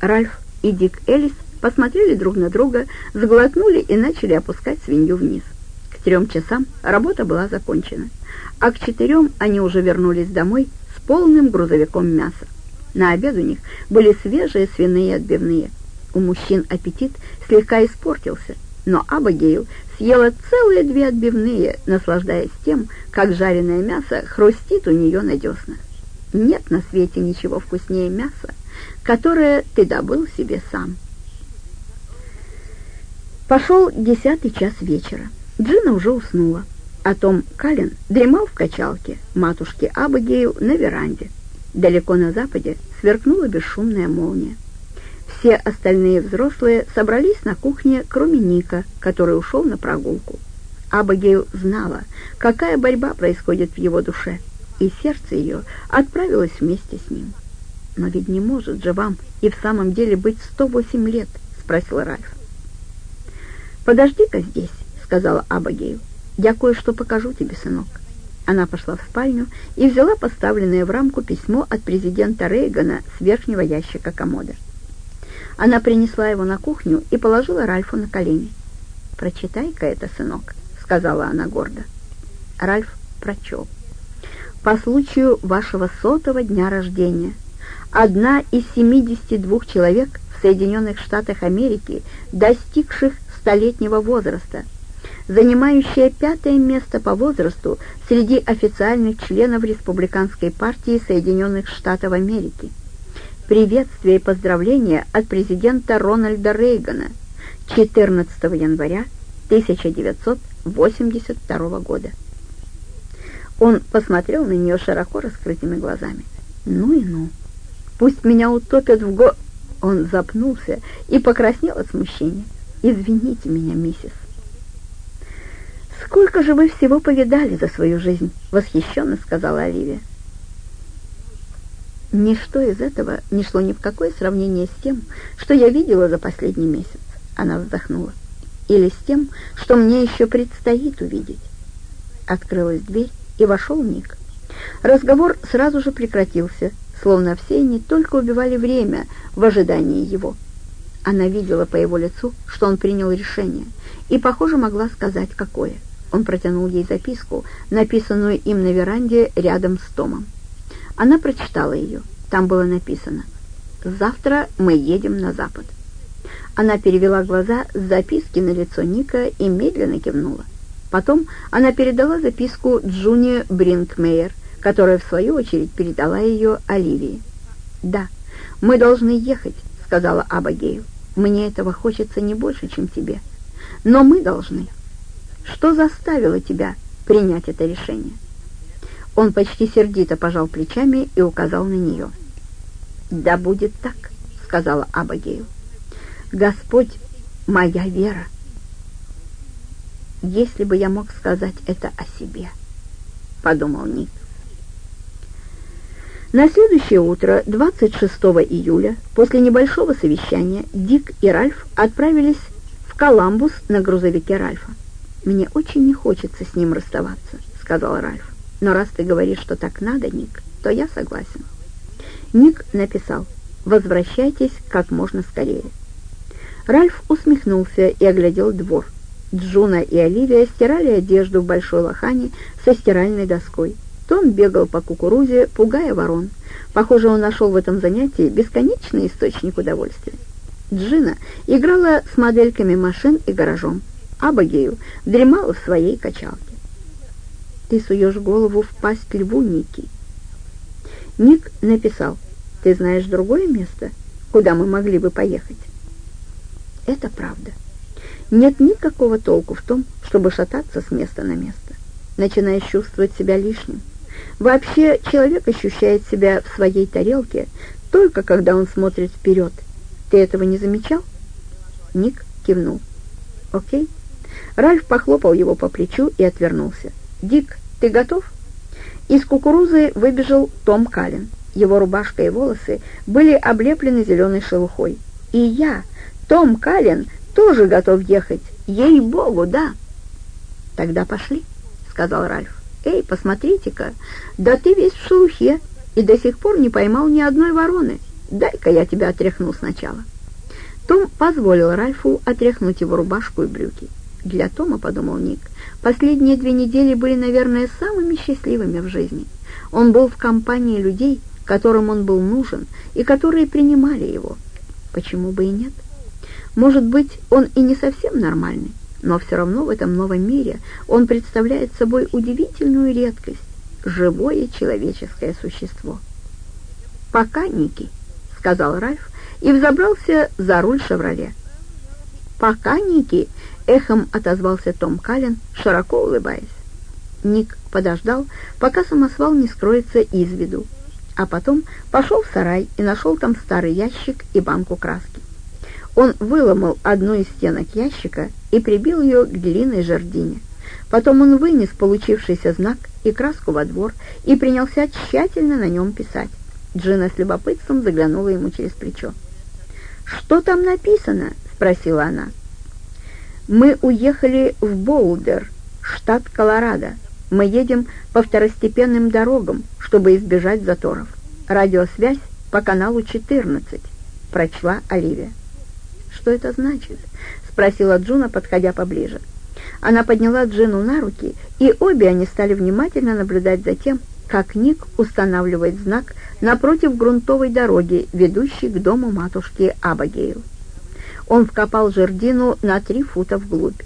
Ральф и Дик Элис посмотрели друг на друга, заглотнули и начали опускать свинью вниз. К трем часам работа была закончена, а к четырем они уже вернулись домой с полным грузовиком мяса. На обед у них были свежие свиные отбивные. У мужчин аппетит слегка испортился, но Абагейл съела целые две отбивные, наслаждаясь тем, как жареное мясо хрустит у нее на деснах. Нет на свете ничего вкуснее мяса, которое ты добыл себе сам. Пошел десятый час вечера. Джина уже уснула, а Том Каллен дремал в качалке матушки Абагейл на веранде. Далеко на западе сверкнула бесшумная молния. Все остальные взрослые собрались на кухне, кроме Ника, который ушел на прогулку. Абагейл знала, какая борьба происходит в его душе, и сердце ее отправилось вместе с ним. «Но ведь не может же вам и в самом деле быть 108 лет?» — спросил Ральф. «Подожди-ка здесь», — сказала Абагейл. «Я кое-что покажу тебе, сынок». Она пошла в спальню и взяла поставленное в рамку письмо от президента Рейгана с верхнего ящика комода. Она принесла его на кухню и положила Ральфу на колени. «Прочитай-ка это, сынок», — сказала она гордо. Ральф прочел. «По случаю вашего сотого дня рождения одна из 72 человек в Соединенных Штатах Америки, достигших столетнего возраста, занимающая пятое место по возрасту среди официальных членов Республиканской партии Соединенных Штатов Америки приветствия и поздравления от президента Рональда Рейгана 14 января 1982 года. Он посмотрел на нее широко раскрытыми глазами. «Ну и ну! Пусть меня утопят в го...» Он запнулся и покраснел от смущения. «Извините меня, миссис». «Сколько же вы всего повидали за свою жизнь?» — восхищенно сказала Оливия. Ничто из этого не шло ни в какое сравнение с тем, что я видела за последний месяц. Она вздохнула. Или с тем, что мне еще предстоит увидеть. Открылась дверь, и вошел Ник. Разговор сразу же прекратился, словно все не только убивали время в ожидании его. Она видела по его лицу, что он принял решение, и, похоже, могла сказать, какое. Он протянул ей записку, написанную им на веранде рядом с Томом. Она прочитала ее. Там было написано «Завтра мы едем на запад». Она перевела глаза с записки на лицо Ника и медленно кивнула. Потом она передала записку Джуни Бринкмейер, которая, в свою очередь, передала ее Оливии. «Да, мы должны ехать», — сказала Абагею. «Мне этого хочется не больше, чем тебе. Но мы должны. Что заставило тебя принять это решение?» Он почти сердито пожал плечами и указал на нее. «Да будет так», — сказала Абагею. «Господь — моя вера». «Если бы я мог сказать это о себе», — подумал Ник. На следующее утро, 26 июля, после небольшого совещания, Дик и Ральф отправились в Коламбус на грузовике Ральфа. «Мне очень не хочется с ним расставаться», — сказал Ральф. Но раз ты говоришь, что так надо, Ник, то я согласен. Ник написал «Возвращайтесь как можно скорее». Ральф усмехнулся и оглядел двор. Джуна и Оливия стирали одежду в большой лохане со стиральной доской. Том бегал по кукурузе, пугая ворон. Похоже, он нашел в этом занятии бесконечный источник удовольствия. Джина играла с модельками машин и гаражом. Абагею дремала в своей качалке. Ты суешь голову в пасть льву, Ники. Ник написал, ты знаешь другое место, куда мы могли бы поехать? Это правда. Нет никакого толку в том, чтобы шататься с места на место. Начинаешь чувствовать себя лишним. Вообще, человек ощущает себя в своей тарелке только когда он смотрит вперед. Ты этого не замечал? Ник кивнул. Окей. Ральф похлопал его по плечу и отвернулся. «Дик, ты готов?» Из кукурузы выбежал Том Каллен. Его рубашка и волосы были облеплены зеленой шелухой. «И я, Том Каллен, тоже готов ехать. Ей-богу, да!» «Тогда пошли», — сказал Ральф. «Эй, посмотрите-ка, да ты весь в шелухе и до сих пор не поймал ни одной вороны. дай-ка я тебя отряхну сначала». Том позволил Ральфу отряхнуть его рубашку и брюки. Для Тома, подумал Ник, последние две недели были, наверное, самыми счастливыми в жизни. Он был в компании людей, которым он был нужен и которые принимали его. Почему бы и нет? Может быть, он и не совсем нормальный, но все равно в этом новом мире он представляет собой удивительную редкость, живое человеческое существо. «Пока, Ники», — сказал Ральф и взобрался за руль «Шевроле». «Пока, Ники», — эхом отозвался Том Каллен, широко улыбаясь. Ник подождал, пока самосвал не скроется из виду, а потом пошел в сарай и нашел там старый ящик и банку краски. Он выломал одну из стенок ящика и прибил ее к длинной жердине. Потом он вынес получившийся знак и краску во двор и принялся тщательно на нем писать. Джина с любопытством заглянула ему через плечо. «Что там написано?» — спросила она. «Мы уехали в Боулдер, штат Колорадо. Мы едем по второстепенным дорогам, чтобы избежать заторов. Радиосвязь по каналу 14», — прочла Оливия. «Что это значит?» — спросила Джуна, подходя поближе. Она подняла Джину на руки, и обе они стали внимательно наблюдать за тем, как Ник устанавливает знак напротив грунтовой дороги, ведущей к дому матушки Абагейл. Он вкопал жердину на три фута вглубь.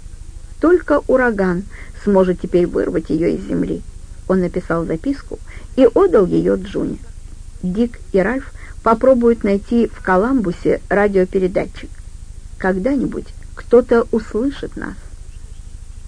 Только ураган сможет теперь вырвать ее из земли. Он написал записку и отдал ее Джуне. Дик и Ральф попробуют найти в Коламбусе радиопередатчик. Когда-нибудь кто-то услышит нас.